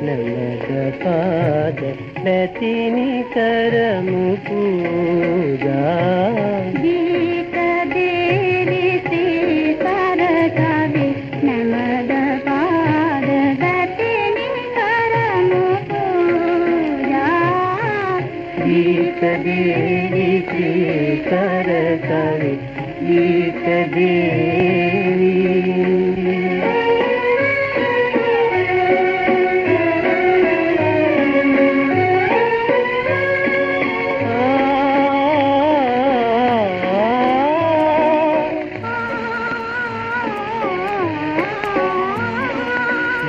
නමගපාද නැතිනි කරමු පූජා. ගීත දේරිසි පරකවි නමගපාද නැතිනි කරමු පූජා. ගීත දේරිසි පරකවි ගීත දේරිසි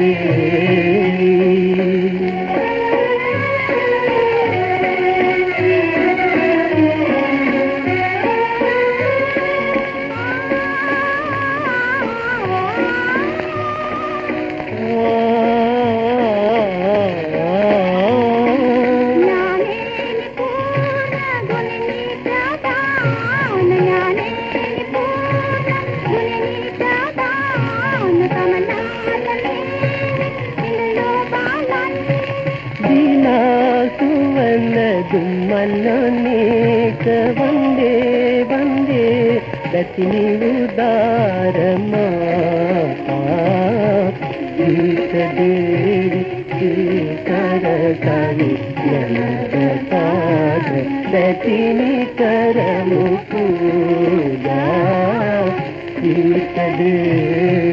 Hare තුම්මන්නනේක වන්දේ වන්දේ දැතිනි උදාරමා ඊට දේවි කරකනි යනදපාද දැතිනි කරමු පූජා ඊට දේවි